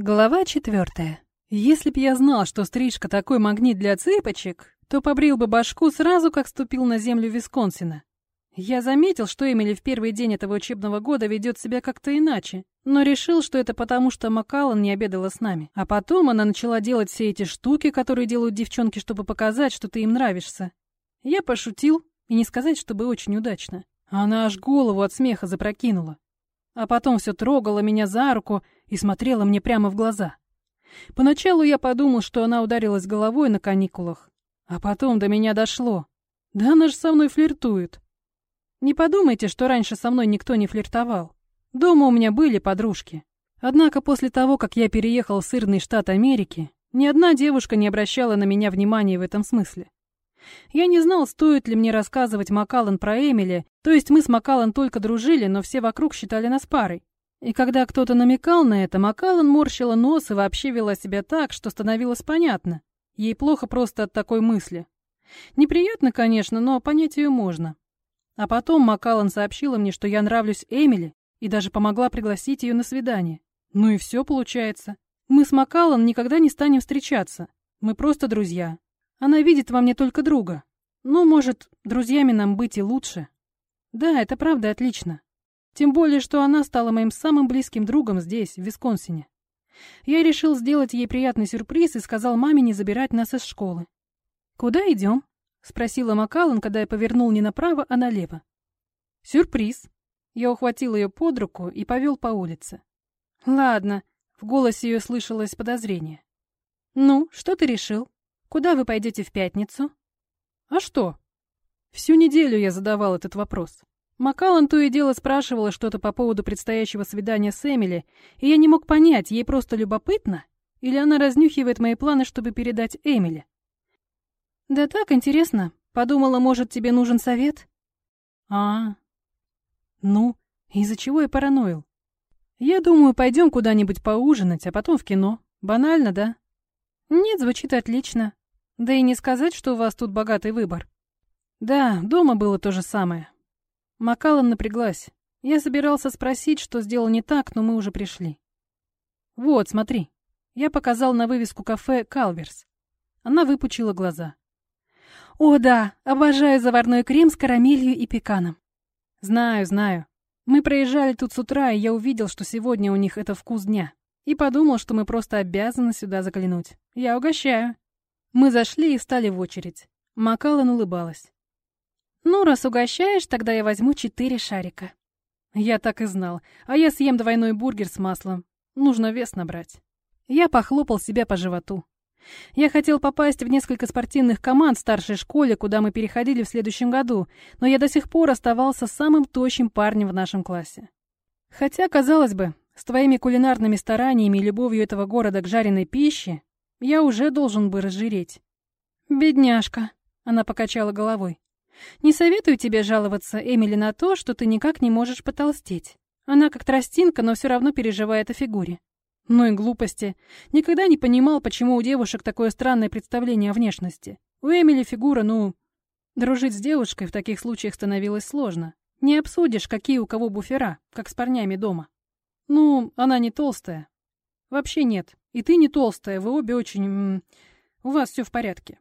Глава четвертая. Если б я знал, что стрижка такой магнит для цыпочек, то побрил бы башку сразу, как ступил на землю Висконсина. Я заметил, что Эмили в первый день этого учебного года ведет себя как-то иначе, но решил, что это потому, что Макалан не обедала с нами. А потом она начала делать все эти штуки, которые делают девчонки, чтобы показать, что ты им нравишься. Я пошутил, и не сказать, чтобы очень удачно. Она аж голову от смеха запрокинула. А потом все трогала меня за руку и смотрела мне прямо в глаза. Поначалу я подумал, что она ударилась головой на каникулах, а потом до меня дошло. Да она же со мной флиртует. Не подумайте, что раньше со мной никто не флиртовал. Дома у меня были подружки. Однако после того, как я переехал в сырный штат Америки, ни одна девушка не обращала на меня внимания в этом смысле. Я не знал, стоит ли мне рассказывать Макалан про Эмили, то есть мы с Макалан только дружили, но все вокруг считали нас парой. И когда кто-то намекал на это, Макалан морщила нос и вообще вела себя так, что становилось понятно. Ей плохо просто от такой мысли. Неприятно, конечно, но понять ее можно. А потом Макалан сообщила мне, что я нравлюсь Эмили, и даже помогла пригласить ее на свидание. Ну и все получается. Мы с Макалан никогда не станем встречаться. Мы просто друзья. Она видит во мне только друга. Ну, может, друзьями нам быть и лучше. Да, это правда отлично. Тем более, что она стала моим самым близким другом здесь, в Висконсине. Я решил сделать ей приятный сюрприз и сказал маме не забирать нас из школы. «Куда идем?» — спросила Макалан, когда я повернул не направо, а налево. «Сюрприз». Я ухватил ее под руку и повел по улице. «Ладно», — в голосе ее слышалось подозрение. «Ну, что ты решил? Куда вы пойдете в пятницу?» «А что?» Всю неделю я задавал этот вопрос. Макалан то и дело спрашивала что-то по поводу предстоящего свидания с Эмили, и я не мог понять, ей просто любопытно, или она разнюхивает мои планы, чтобы передать Эмили. «Да так, интересно. Подумала, может, тебе нужен совет?» «А, ну, из-за чего я параноил? Я думаю, пойдем куда-нибудь поужинать, а потом в кино. Банально, да?» «Нет, звучит отлично. Да и не сказать, что у вас тут богатый выбор». «Да, дома было то же самое. Макалан напряглась. Я собирался спросить, что сделал не так, но мы уже пришли. «Вот, смотри». Я показал на вывеску кафе «Калверс». Она выпучила глаза. «О, да, обожаю заварной крем с карамелью и пеканом». «Знаю, знаю. Мы проезжали тут с утра, и я увидел, что сегодня у них это вкус дня. И подумал, что мы просто обязаны сюда заглянуть. Я угощаю». Мы зашли и встали в очередь. Макалан улыбалась. «Ну, раз угощаешь, тогда я возьму четыре шарика». Я так и знал. А я съем двойной бургер с маслом. Нужно вес набрать. Я похлопал себя по животу. Я хотел попасть в несколько спортивных команд в старшей школе, куда мы переходили в следующем году, но я до сих пор оставался самым тощим парнем в нашем классе. Хотя, казалось бы, с твоими кулинарными стараниями и любовью этого города к жареной пище я уже должен бы разжиреть. «Бедняжка», — она покачала головой. Не советую тебе жаловаться, Эмили, на то, что ты никак не можешь потолстеть. Она как тростинка, но все равно переживает о фигуре. Ну и глупости. Никогда не понимал, почему у девушек такое странное представление о внешности. У Эмили фигура, ну... Дружить с девушкой в таких случаях становилось сложно. Не обсудишь, какие у кого буфера, как с парнями дома. Ну, она не толстая. Вообще нет. И ты не толстая, вы обе очень... У вас все в порядке.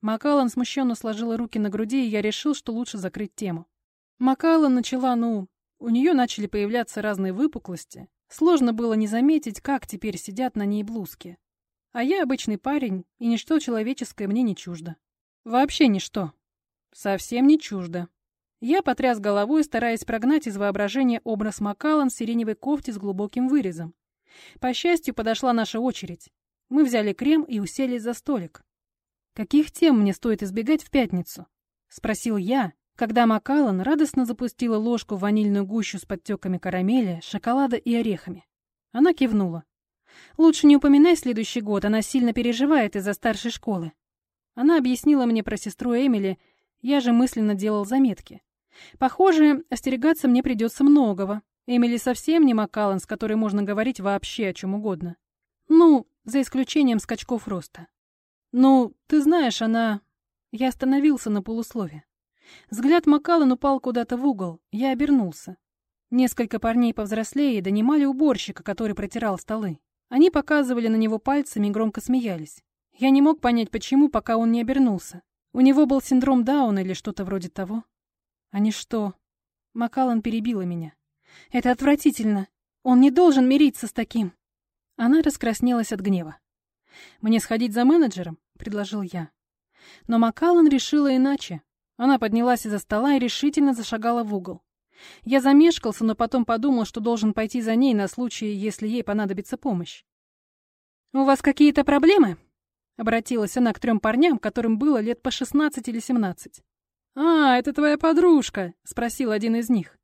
Макалан смущенно сложила руки на груди, и я решил, что лучше закрыть тему. Макалан начала, ну, у нее начали появляться разные выпуклости. Сложно было не заметить, как теперь сидят на ней блузки. А я обычный парень, и ничто человеческое мне не чуждо. Вообще ничто. Совсем не чуждо. Я потряс головой, стараясь прогнать из воображения образ Макалан в сиреневой кофте с глубоким вырезом. По счастью, подошла наша очередь. Мы взяли крем и уселись за столик. «Каких тем мне стоит избегать в пятницу?» — спросил я, когда Макалан радостно запустила ложку в ванильную гущу с подтеками карамели, шоколада и орехами. Она кивнула. «Лучше не упоминай следующий год, она сильно переживает из-за старшей школы». Она объяснила мне про сестру Эмили, я же мысленно делал заметки. Похоже, остерегаться мне придется многого. Эмили совсем не Макалан, с которой можно говорить вообще о чем угодно. Ну, за исключением скачков роста. «Ну, ты знаешь, она...» Я остановился на полуслове. Взгляд Макалан упал куда-то в угол. Я обернулся. Несколько парней повзрослее донимали уборщика, который протирал столы. Они показывали на него пальцами и громко смеялись. Я не мог понять, почему, пока он не обернулся. У него был синдром Дауна или что-то вроде того. Они что? Макалан перебила меня. Это отвратительно. Он не должен мириться с таким. Она раскраснелась от гнева. «Мне сходить за менеджером?» — предложил я. Но Макалан решила иначе. Она поднялась из-за стола и решительно зашагала в угол. Я замешкался, но потом подумал, что должен пойти за ней на случай, если ей понадобится помощь. «У вас какие-то проблемы?» — обратилась она к трем парням, которым было лет по шестнадцать или семнадцать. «А, это твоя подружка?» — спросил один из них.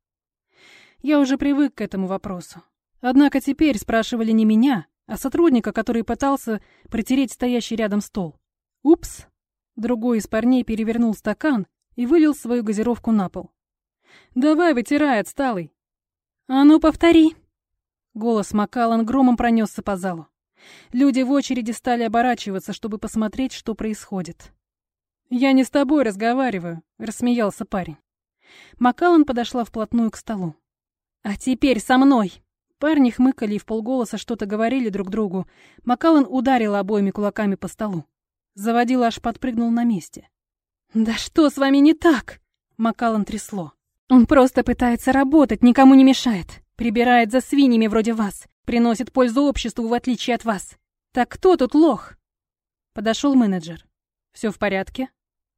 Я уже привык к этому вопросу. Однако теперь спрашивали не меня, а сотрудника, который пытался протереть стоящий рядом стол. «Упс!» Другой из парней перевернул стакан и вылил свою газировку на пол. «Давай, вытирай, отсталый!» «А ну, повтори!» Голос Макалан громом пронесся по залу. Люди в очереди стали оборачиваться, чтобы посмотреть, что происходит. «Я не с тобой разговариваю», — рассмеялся парень. Макалан подошла вплотную к столу. «А теперь со мной!» Парни хмыкали и в полголоса что-то говорили друг другу. Макалан ударил обоими кулаками по столу. Заводила аж подпрыгнул на месте. «Да что с вами не так?» Макалан трясло. «Он просто пытается работать, никому не мешает. Прибирает за свиньями вроде вас. Приносит пользу обществу, в отличие от вас. Так кто тут лох?» Подошел менеджер. «Все в порядке?»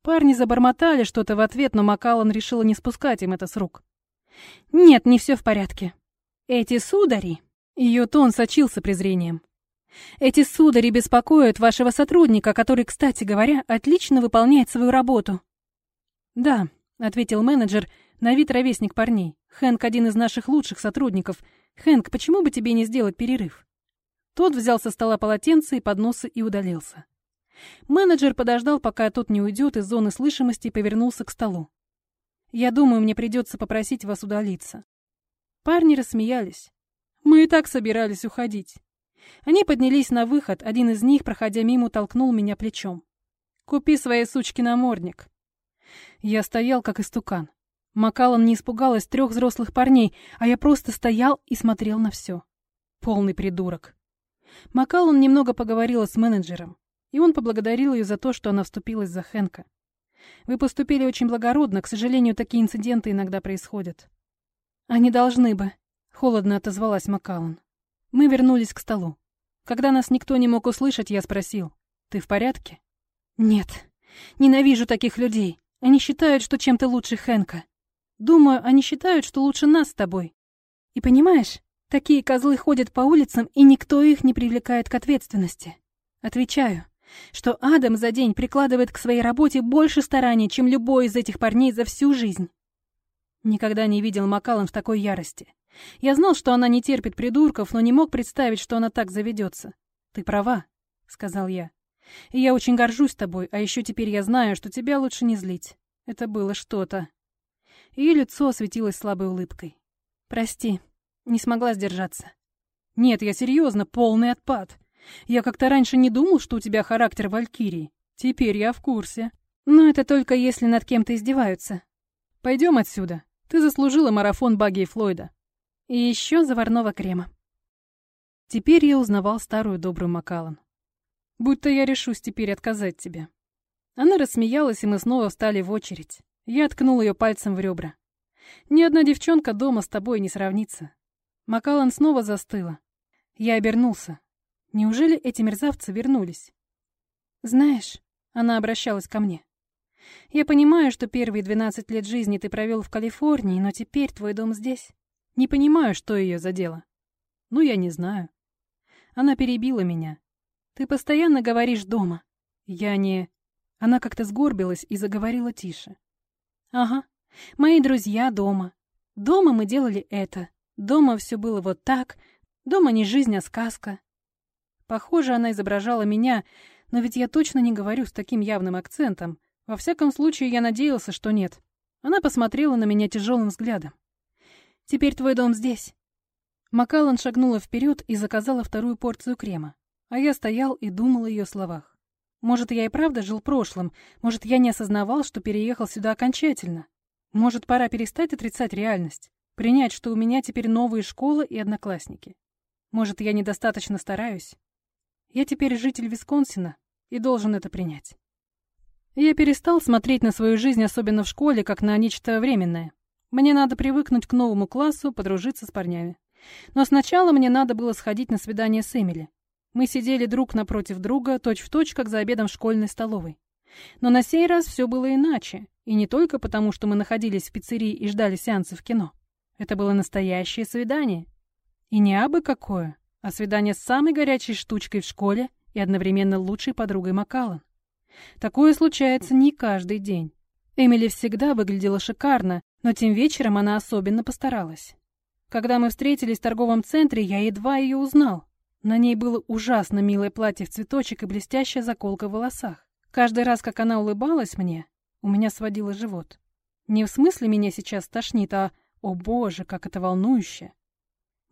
Парни забормотали что-то в ответ, но Макалан решила не спускать им это с рук. «Нет, не все в порядке. Эти судари...» Ее тон сочился презрением. «Эти судари беспокоят вашего сотрудника, который, кстати говоря, отлично выполняет свою работу». «Да», — ответил менеджер, на вид ровесник парней. «Хэнк один из наших лучших сотрудников. Хэнк, почему бы тебе не сделать перерыв?» Тот взял со стола полотенце и подносы и удалился. Менеджер подождал, пока тот не уйдет из зоны слышимости и повернулся к столу. «Я думаю, мне придется попросить вас удалиться». Парни рассмеялись. Мы и так собирались уходить. Они поднялись на выход, один из них, проходя мимо, толкнул меня плечом. «Купи своей сучке намордник». Я стоял, как истукан. Макалан не испугалась трех взрослых парней, а я просто стоял и смотрел на все. Полный придурок. Макалан немного поговорила с менеджером, и он поблагодарил ее за то, что она вступилась за Хэнка. Вы поступили очень благородно, к сожалению, такие инциденты иногда происходят. Они должны бы, холодно отозвалась Макалан. Мы вернулись к столу. Когда нас никто не мог услышать, я спросил, ты в порядке? Нет. Ненавижу таких людей. Они считают, что чем-то лучше Хэнка. Думаю, они считают, что лучше нас с тобой. И понимаешь, такие козлы ходят по улицам, и никто их не привлекает к ответственности. Отвечаю, что Адам за день прикладывает к своей работе больше стараний, чем любой из этих парней за всю жизнь. Никогда не видел Макалан в такой ярости. Я знал, что она не терпит придурков, но не мог представить, что она так заведется. «Ты права», — сказал я. «И я очень горжусь тобой, а еще теперь я знаю, что тебя лучше не злить. Это было что-то». Ее лицо осветилось слабой улыбкой. «Прости, не смогла сдержаться». «Нет, я серьезно, полный отпад. Я как-то раньше не думал, что у тебя характер валькирии. Теперь я в курсе. Но это только если над кем-то издеваются. Пойдем отсюда. Ты заслужила марафон Багги и Флойда. И еще заварного крема. Теперь я узнавал старую добрую Макалан. Будто я решусь теперь отказать тебе. Она рассмеялась, и мы снова встали в очередь. Я ткнул ее пальцем в ребра. Ни одна девчонка дома с тобой не сравнится. Макалан снова застыла. Я обернулся. Неужели эти мерзавцы вернулись? Знаешь, она обращалась ко мне. Я понимаю, что первые двенадцать лет жизни ты провел в Калифорнии, но теперь твой дом здесь. Не понимаю, что ее задело. Ну, я не знаю. Она перебила меня. Ты постоянно говоришь дома. Я не... Она как-то сгорбилась и заговорила тише. Ага, мои друзья дома. Дома мы делали это. Дома все было вот так. Дома не жизнь, а сказка. Похоже, она изображала меня, но ведь я точно не говорю с таким явным акцентом. Во всяком случае, я надеялся, что нет. Она посмотрела на меня тяжелым взглядом. «Теперь твой дом здесь». Макалан шагнула вперед и заказала вторую порцию крема, а я стоял и думал о ее словах. Может, я и правда жил прошлым, может, я не осознавал, что переехал сюда окончательно. Может, пора перестать отрицать реальность, принять, что у меня теперь новые школы и одноклассники. Может, я недостаточно стараюсь? Я теперь житель Висконсина и должен это принять. Я перестал смотреть на свою жизнь, особенно в школе, как на нечто временное. Мне надо привыкнуть к новому классу, подружиться с парнями. Но сначала мне надо было сходить на свидание с Эмили. Мы сидели друг напротив друга, точь-в-точь, точь, как за обедом в школьной столовой. Но на сей раз все было иначе, и не только потому, что мы находились в пиццерии и ждали сеанса в кино. Это было настоящее свидание. И не абы какое, а свидание с самой горячей штучкой в школе и одновременно лучшей подругой Макалан. Такое случается не каждый день. Эмили всегда выглядела шикарно, но тем вечером она особенно постаралась. Когда мы встретились в торговом центре, я едва ее узнал. На ней было ужасно милое платье в цветочек и блестящая заколка в волосах. Каждый раз, как она улыбалась мне, у меня сводило живот. Не в смысле меня сейчас тошнит, а «О боже, как это волнующе!»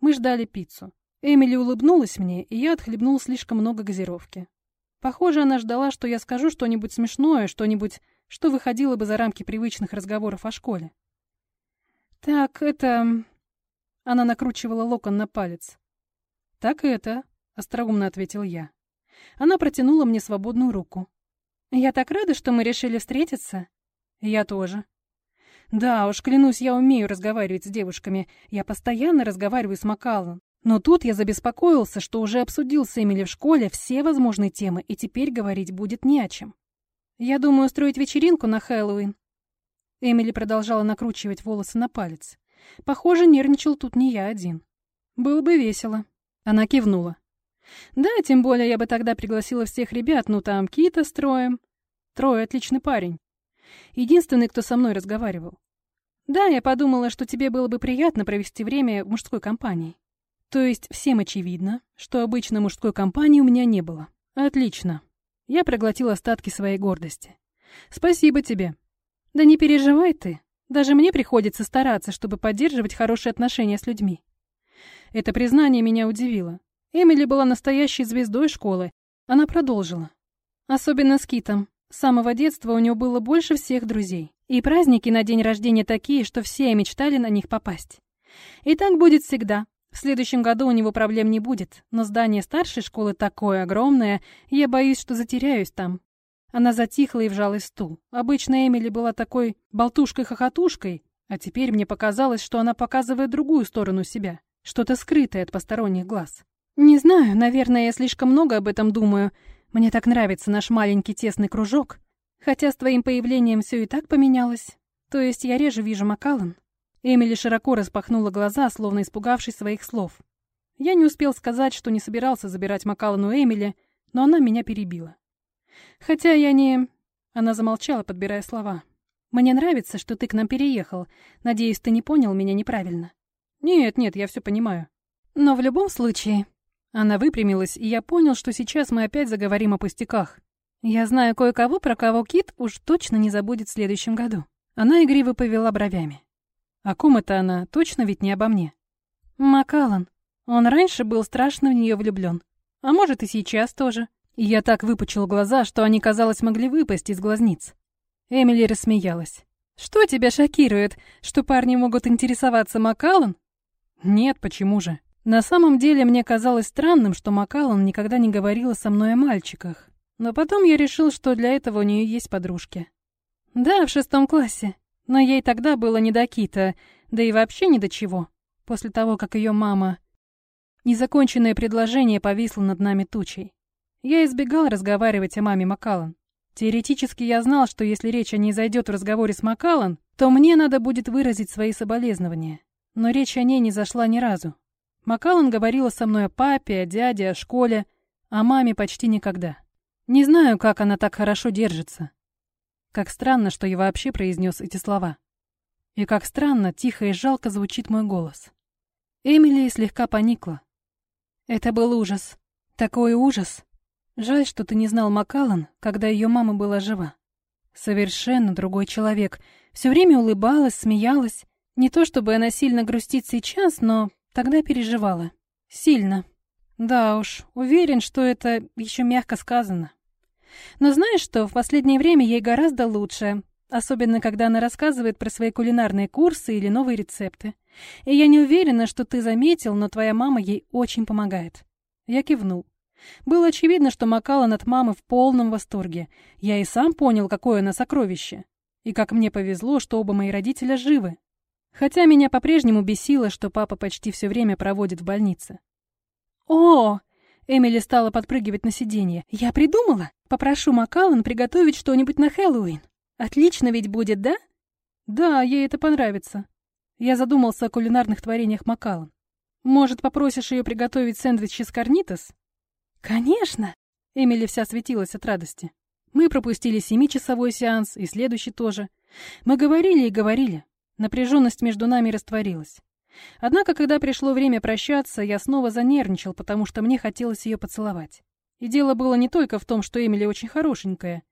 Мы ждали пиццу. Эмили улыбнулась мне, и я отхлебнул слишком много газировки. Похоже, она ждала, что я скажу что-нибудь смешное, что-нибудь, что выходило бы за рамки привычных разговоров о школе. «Так, это...» Она накручивала локон на палец. «Так это...» — остроумно ответил я. Она протянула мне свободную руку. «Я так рада, что мы решили встретиться». «Я тоже». «Да уж, клянусь, я умею разговаривать с девушками. Я постоянно разговариваю с Макалом. Но тут я забеспокоился, что уже обсудил с Эмили в школе все возможные темы, и теперь говорить будет не о чем. Я думаю устроить вечеринку на Хэллоуин. Эмили продолжала накручивать волосы на палец. Похоже, нервничал тут не я один. Было бы весело. Она кивнула. Да, тем более я бы тогда пригласила всех ребят, ну там Кита с Троем. Трой отличный парень. Единственный, кто со мной разговаривал. Да, я подумала, что тебе было бы приятно провести время в мужской компании. То есть всем очевидно, что обычно мужской компании у меня не было. Отлично. Я проглотил остатки своей гордости. Спасибо тебе. Да не переживай ты. Даже мне приходится стараться, чтобы поддерживать хорошие отношения с людьми. Это признание меня удивило. Эмили была настоящей звездой школы. Она продолжила. Особенно с Китом. С самого детства у него было больше всех друзей. И праздники на день рождения такие, что все мечтали на них попасть. И так будет всегда, в следующем году у него проблем не будет, но здание старшей школы такое огромное, я боюсь, что затеряюсь там. Она затихла и вжалась стул. Обычно Эмили была такой болтушкой-хохотушкой, а теперь мне показалось, что она показывает другую сторону себя, что-то скрытое от посторонних глаз. Не знаю, наверное, я слишком много об этом думаю. Мне так нравится наш маленький тесный кружок. Хотя с твоим появлением все и так поменялось. То есть я реже вижу Макалан. Эмили широко распахнула глаза, словно испугавшись своих слов. Я не успел сказать, что не собирался забирать Макалану Эмили, но она меня перебила. Хотя я не... Она замолчала, подбирая слова. «Мне нравится, что ты к нам переехал. Надеюсь, ты не понял меня неправильно». «Нет, нет, я все понимаю». «Но в любом случае...» Она выпрямилась, и я понял, что сейчас мы опять заговорим о пустяках. «Я знаю кое-кого, про кого Кит уж точно не забудет в следующем году». Она игриво повела бровями. О ком это она? Точно ведь не обо мне. Макалан. Он раньше был страшно в нее влюблен. А может, и сейчас тоже. И я так выпучил глаза, что они, казалось, могли выпасть из глазниц. Эмили рассмеялась. «Что тебя шокирует? Что парни могут интересоваться Макалан?» «Нет, почему же?» На самом деле мне казалось странным, что Макалан никогда не говорила со мной о мальчиках. Но потом я решил, что для этого у нее есть подружки. «Да, в шестом классе. Но ей тогда было не до Кита, да и вообще ни до чего. После того, как ее мама... Незаконченное предложение повисло над нами тучей. Я избегал разговаривать о маме Макалан. Теоретически я знал, что если речь о ней зайдет в разговоре с Макалан, то мне надо будет выразить свои соболезнования. Но речь о ней не зашла ни разу. Макалан говорила со мной о папе, о дяде, о школе, о маме почти никогда. Не знаю, как она так хорошо держится. Как странно, что я вообще произнес эти слова. И как странно, тихо и жалко звучит мой голос. Эмили слегка поникла. Это был ужас. Такой ужас. Жаль, что ты не знал Макалан, когда ее мама была жива. Совершенно другой человек. Все время улыбалась, смеялась. Не то чтобы она сильно грустит сейчас, но тогда переживала. Сильно. Да уж, уверен, что это еще мягко сказано. Но знаешь что, в последнее время ей гораздо лучше. Особенно, когда она рассказывает про свои кулинарные курсы или новые рецепты. И я не уверена, что ты заметил, но твоя мама ей очень помогает. Я кивнул. Было очевидно, что Макалан от мамы в полном восторге. Я и сам понял, какое она сокровище. И как мне повезло, что оба мои родителя живы. Хотя меня по-прежнему бесило, что папа почти все время проводит в больнице. «О!» — Эмили стала подпрыгивать на сиденье. «Я придумала! Попрошу Макалан приготовить что-нибудь на Хэллоуин. Отлично ведь будет, да?» «Да, ей это понравится». Я задумался о кулинарных творениях Макалан. «Может, попросишь ее приготовить сэндвич из карнитос?» «Конечно!» Эмили вся светилась от радости. Мы пропустили семичасовой сеанс, и следующий тоже. Мы говорили и говорили. Напряженность между нами растворилась. Однако, когда пришло время прощаться, я снова занервничал, потому что мне хотелось ее поцеловать. И дело было не только в том, что Эмили очень хорошенькая.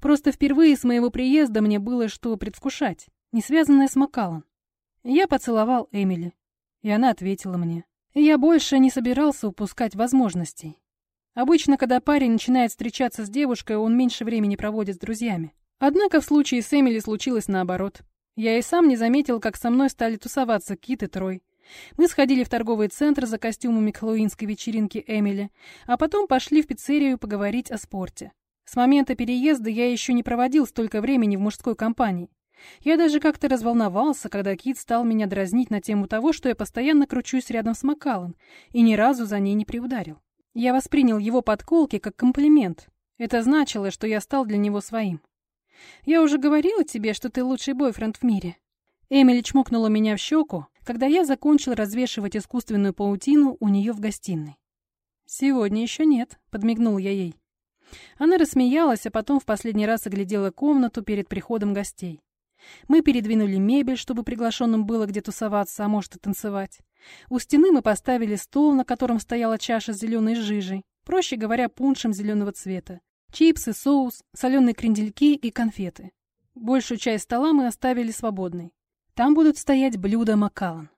Просто впервые с моего приезда мне было что предвкушать, не связанное с Макалом. Я поцеловал Эмили, и она ответила мне. Я больше не собирался упускать возможностей. Обычно, когда парень начинает встречаться с девушкой, он меньше времени проводит с друзьями. Однако в случае с Эмили случилось наоборот. Я и сам не заметил, как со мной стали тусоваться Кит и Трой. Мы сходили в торговый центр за костюмами к хэллоуинской вечеринке Эмили, а потом пошли в пиццерию поговорить о спорте. С момента переезда я еще не проводил столько времени в мужской компании. Я даже как-то разволновался, когда Кит стал меня дразнить на тему того, что я постоянно кручусь рядом с Макалом и ни разу за ней не приударил. Я воспринял его подколки как комплимент. Это значило, что я стал для него своим. «Я уже говорила тебе, что ты лучший бойфренд в мире». Эмили чмокнула меня в щеку, когда я закончил развешивать искусственную паутину у нее в гостиной. «Сегодня еще нет», — подмигнул я ей. Она рассмеялась, а потом в последний раз оглядела комнату перед приходом гостей. Мы передвинули мебель, чтобы приглашенным было где тусоваться, а может и танцевать. У стены мы поставили стол, на котором стояла чаша с зеленой жижей, проще говоря, пуншем зеленого цвета. Чипсы, соус, соленые крендельки и конфеты. Большую часть стола мы оставили свободной. Там будут стоять блюда Макалан.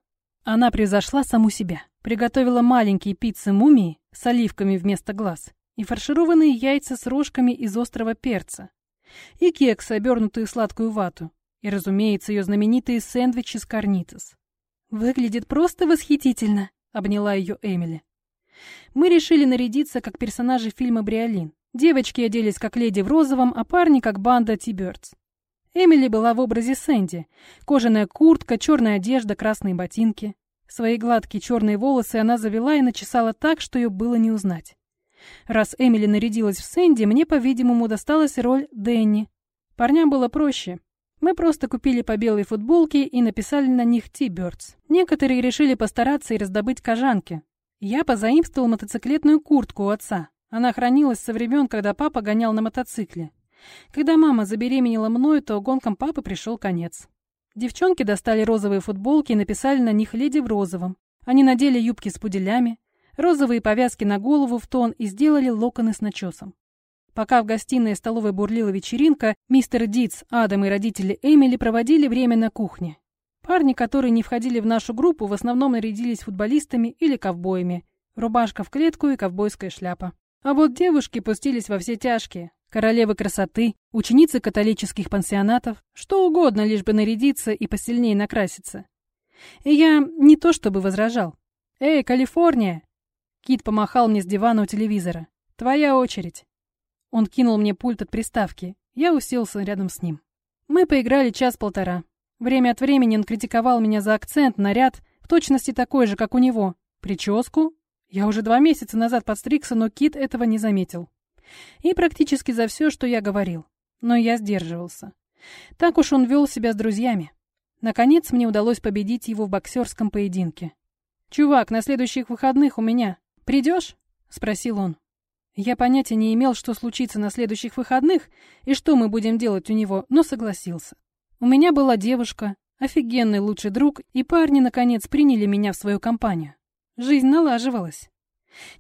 Она превзошла саму себя. Приготовила маленькие пиццы мумии с оливками вместо глаз и фаршированные яйца с рожками из острого перца. И кексы, обернутые в сладкую вату. И, разумеется, ее знаменитые сэндвичи с карнитос. «Выглядит просто восхитительно», — обняла ее Эмили. Мы решили нарядиться как персонажи фильма «Бриолин». Девочки оделись как леди в розовом, а парни как банда Ти-Бёрдс. Эмили была в образе Сэнди. Кожаная куртка, черная одежда, красные ботинки. Свои гладкие черные волосы она завела и начесала так, что ее было не узнать. Раз Эмили нарядилась в Сэнди, мне, по-видимому, досталась роль Дэнни. Парням было проще. Мы просто купили по белой футболке и написали на них «Ти-Бёрдс». Некоторые решили постараться и раздобыть кожанки. Я позаимствовал мотоциклетную куртку у отца. Она хранилась со времен, когда папа гонял на мотоцикле. Когда мама забеременела мной, то гонкам папы пришел конец. Девчонки достали розовые футболки и написали на них «Леди в розовом». Они надели юбки с пуделями, розовые повязки на голову в тон и сделали локоны с начесом. Пока в гостиной и столовой бурлила вечеринка, мистер Дитс, Адам и родители Эмили проводили время на кухне. Парни, которые не входили в нашу группу, в основном нарядились футболистами или ковбоями. Рубашка в клетку и ковбойская шляпа. А вот девушки пустились во все тяжкие. Королевы красоты, ученицы католических пансионатов, что угодно, лишь бы нарядиться и посильнее накраситься. И я не то чтобы возражал. «Эй, Калифорния!» Кит помахал мне с дивана у телевизора. «Твоя очередь». Он кинул мне пульт от приставки. Я уселся рядом с ним. Мы поиграли час-полтора. Время от времени он критиковал меня за акцент, наряд, в точности такой же, как у него. Прическу. Я уже два месяца назад подстригся, но Кит этого не заметил. И практически за все, что я говорил. Но я сдерживался. Так уж он вел себя с друзьями. Наконец мне удалось победить его в боксерском поединке. «Чувак, на следующих выходных у меня. Придешь?» — спросил он. Я понятия не имел, что случится на следующих выходных и что мы будем делать у него, но согласился. У меня была девушка, офигенный лучший друг, и парни, наконец, приняли меня в свою компанию. Жизнь налаживалась.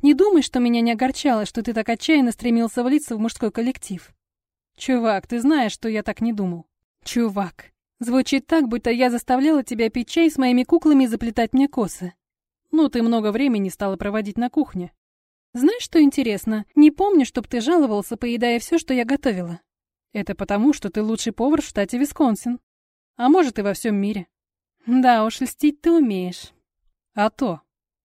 Не думай, что меня не огорчало, что ты так отчаянно стремился влиться в мужской коллектив. Чувак, ты знаешь, что я так не думал. Чувак. Звучит так, будто я заставляла тебя пить чай с моими куклами и заплетать мне косы. Ну, ты много времени стала проводить на кухне. Знаешь, что интересно? Не помню, чтоб ты жаловался, поедая все, что я готовила. Это потому, что ты лучший повар в штате Висконсин. А может, и во всем мире. Да уж, льстить ты умеешь. А то.